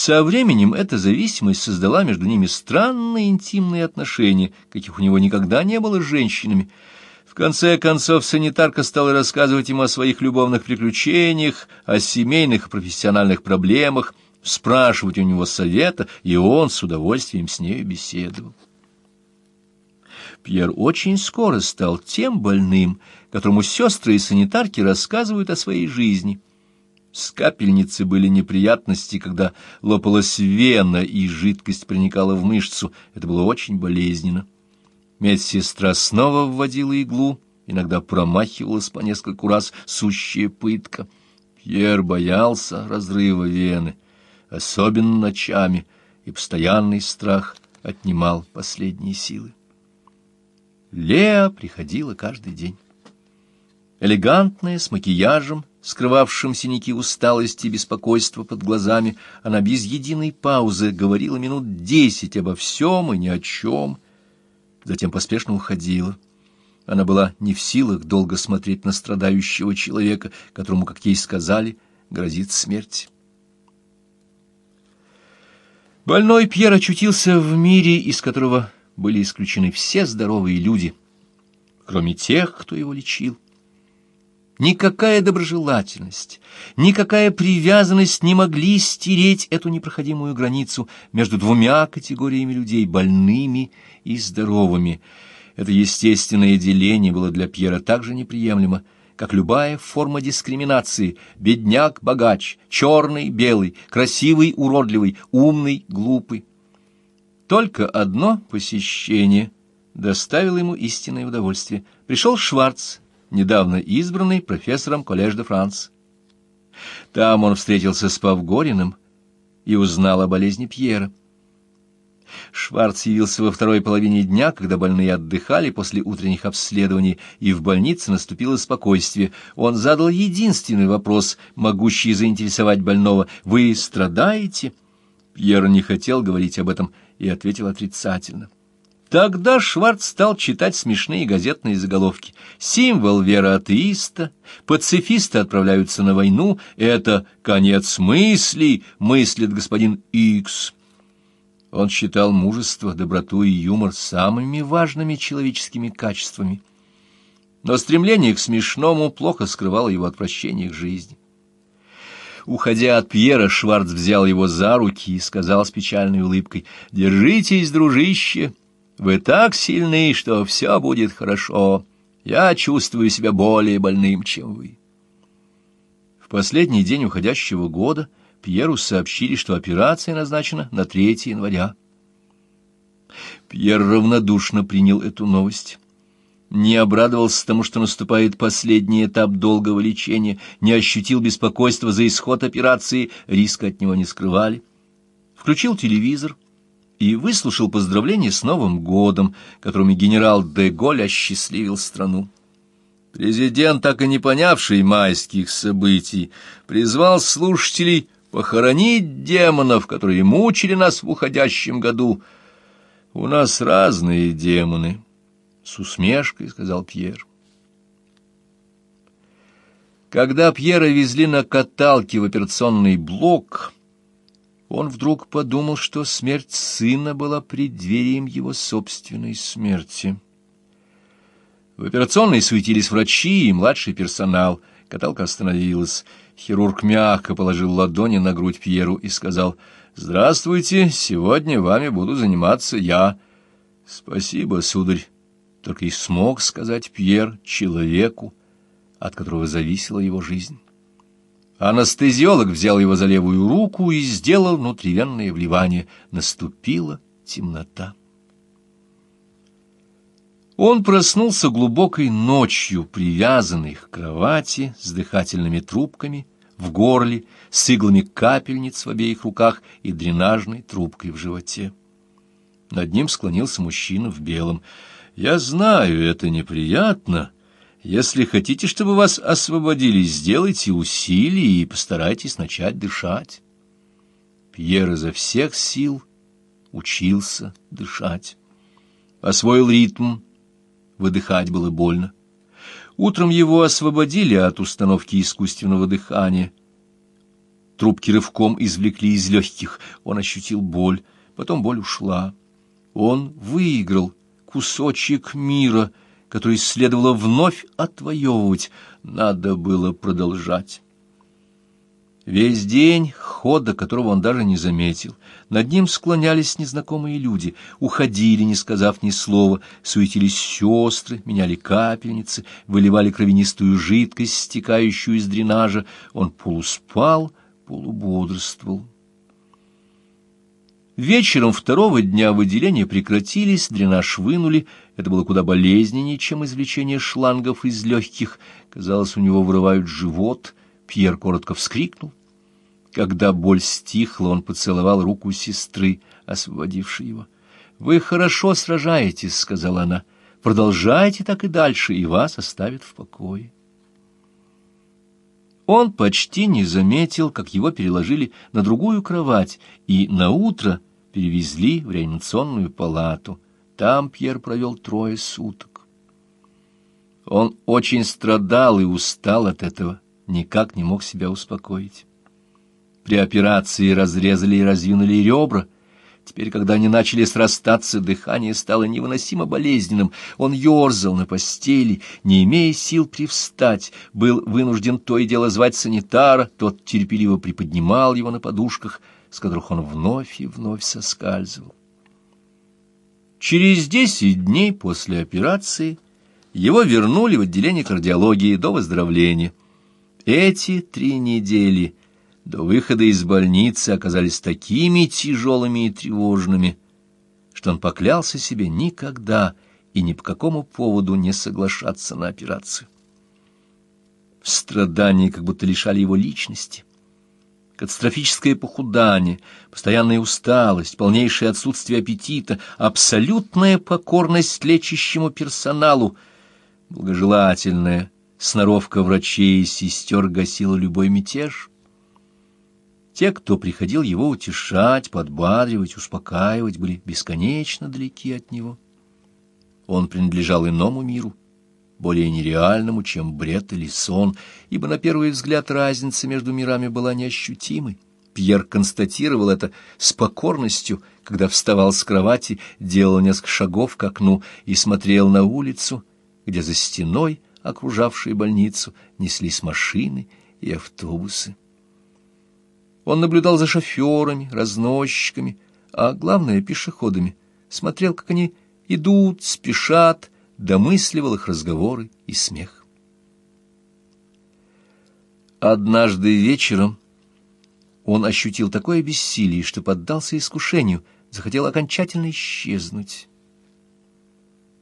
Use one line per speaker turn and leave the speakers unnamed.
Со временем эта зависимость создала между ними странные интимные отношения, каких у него никогда не было с женщинами. В конце концов, санитарка стала рассказывать ему о своих любовных приключениях, о семейных и профессиональных проблемах, спрашивать у него совета, и он с удовольствием с нею беседовал. Пьер очень скоро стал тем больным, которому сестры и санитарки рассказывают о своей жизни. С капельницы были неприятности, когда лопалась вена и жидкость проникала в мышцу. Это было очень болезненно. Медсестра снова вводила иглу, иногда промахивалась по нескольку раз, сущая пытка. Пьер боялся разрыва вены, особенно ночами, и постоянный страх отнимал последние силы. Леа приходила каждый день. Элегантная, с макияжем, скрывавшим синяки усталости и беспокойства под глазами, она без единой паузы говорила минут десять обо всем и ни о чем, затем поспешно уходила. Она была не в силах долго смотреть на страдающего человека, которому, как ей сказали, грозит смерть. Больной Пьер очутился в мире, из которого были исключены все здоровые люди, кроме тех, кто его лечил. Никакая доброжелательность, никакая привязанность не могли стереть эту непроходимую границу между двумя категориями людей, больными и здоровыми. Это естественное деление было для Пьера так же неприемлемо, как любая форма дискриминации — бедняк-богач, черный-белый, красивый-уродливый, умный-глупый. Только одно посещение доставило ему истинное удовольствие. Пришел Шварц, недавно избранный профессором Коллеж де Франс. Там он встретился с Павгориным и узнал о болезни Пьера. Шварц явился во второй половине дня, когда больные отдыхали после утренних обследований, и в больнице наступило спокойствие. Он задал единственный вопрос, могущий заинтересовать больного. «Вы страдаете?» Пьер не хотел говорить об этом и ответил отрицательно. Тогда Шварц стал читать смешные газетные заголовки. Символ веры атеиста, пацифисты отправляются на войну, это конец мыслей, мыслит господин Икс. Он считал мужество, доброту и юмор самыми важными человеческими качествами. Но стремление к смешному плохо скрывало его отвращение к жизни. Уходя от Пьера, Шварц взял его за руки и сказал с печальной улыбкой, «Держитесь, дружище!» Вы так сильны, что все будет хорошо. Я чувствую себя более больным, чем вы. В последний день уходящего года Пьеру сообщили, что операция назначена на 3 января. Пьер равнодушно принял эту новость. Не обрадовался тому, что наступает последний этап долгого лечения, не ощутил беспокойства за исход операции, риска от него не скрывали. Включил телевизор — и выслушал поздравления с Новым годом, которыми генерал де Голь осчастливил страну. Президент, так и не понявший майских событий, призвал слушателей похоронить демонов, которые мучили нас в уходящем году. У нас разные демоны, — с усмешкой сказал Пьер. Когда Пьера везли на каталке в операционный блок, он вдруг подумал, что смерть сына была преддверием его собственной смерти. В операционной суетились врачи и младший персонал. Каталка остановилась. Хирург мягко положил ладони на грудь Пьеру и сказал, «Здравствуйте, сегодня вами буду заниматься я». «Спасибо, сударь», — только и смог сказать Пьер человеку, от которого зависела его жизнь. Анестезиолог взял его за левую руку и сделал внутривенное вливание. Наступила темнота. Он проснулся глубокой ночью, привязанный к кровати с дыхательными трубками в горле, с иглами капельниц в обеих руках и дренажной трубкой в животе. Над ним склонился мужчина в белом. «Я знаю, это неприятно», если хотите, чтобы вас освободили, сделайте усилия и постарайтесь начать дышать. Пьер изо всех сил учился дышать. Освоил ритм, выдыхать было больно. Утром его освободили от установки искусственного дыхания. Трубки рывком извлекли из легких. Он ощутил боль. Потом боль ушла. Он выиграл кусочек мира, который следовало вновь отвоевывать. Надо было продолжать. Весь день, хода которого он даже не заметил, над ним склонялись незнакомые люди, уходили, не сказав ни слова, суетились сестры, меняли капельницы, выливали кровянистую жидкость, стекающую из дренажа. Он полуспал, полубодрствовал. Вечером второго дня выделения прекратились, дренаж вынули. Это было куда болезненнее, чем извлечение шлангов из легких. Казалось, у него вырывают живот. Пьер коротко вскрикнул. Когда боль стихла, он поцеловал руку сестры, освободившей его. «Вы хорошо сражаетесь», — сказала она. «Продолжайте так и дальше, и вас оставят в покое». Он почти не заметил, как его переложили на другую кровать и на утро перевезли в реанимационную палату. Там Пьер провел трое суток. Он очень страдал и устал от этого, никак не мог себя успокоить. При операции разрезали и раздвинули ребра — Теперь, когда они начали срастаться, дыхание стало невыносимо болезненным. Он ерзал на постели, не имея сил привстать, был вынужден то и дело звать санитара, тот терпеливо приподнимал его на подушках, с которых он вновь и вновь соскальзывал. Через десять дней после операции его вернули в отделение кардиологии до выздоровления. Эти три недели до выхода из больницы оказались такими тяжелыми и тревожными, что он поклялся себе никогда и ни по какому поводу не соглашаться на операцию. Страдания как будто лишали его личности. Катастрофическое похудание, постоянная усталость, полнейшее отсутствие аппетита, абсолютная покорность лечащему персоналу, благожелательная сноровка врачей и сестер гасила любой мятеж. Те, кто приходил его утешать, подбадривать, успокаивать, были бесконечно далеки от него. Он принадлежал иному миру, более нереальному, чем бред или сон, ибо на первый взгляд разница между мирами была неощутимой. Пьер констатировал это с покорностью, когда вставал с кровати, делал несколько шагов к окну и смотрел на улицу, где за стеной, окружавшей больницу, неслись машины и автобусы. Он наблюдал за шоферами, разносчиками, а главное — пешеходами, смотрел, как они идут, спешат, домысливал их разговоры и смех. Однажды вечером он ощутил такое бессилие, что поддался искушению, захотел окончательно исчезнуть.